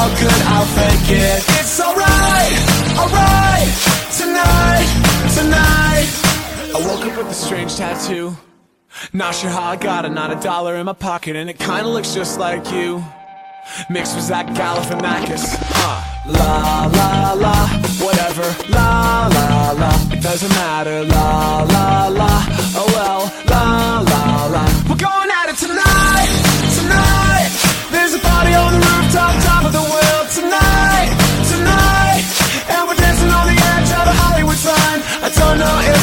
how good I'll fake it. It's alright, alright, tonight, tonight. I woke up with a strange tattoo. Not sure how I got it, not a dollar in my pocket, and it kinda looks just like you. Mixed with Zach Galifianakis. Huh. La la la, whatever. La la la, doesn't matter. La la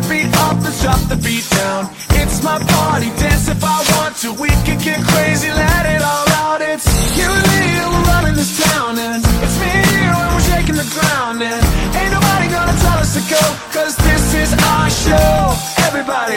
the beat up, let's drop the beat down. It's my party, dance if I want to, we can get crazy, let it all out. It's you and me, and we're running this town, and it's me and you, and we're shaking the ground, and ain't nobody gonna tell us to go, cause this is our show. Everybody,